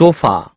说法。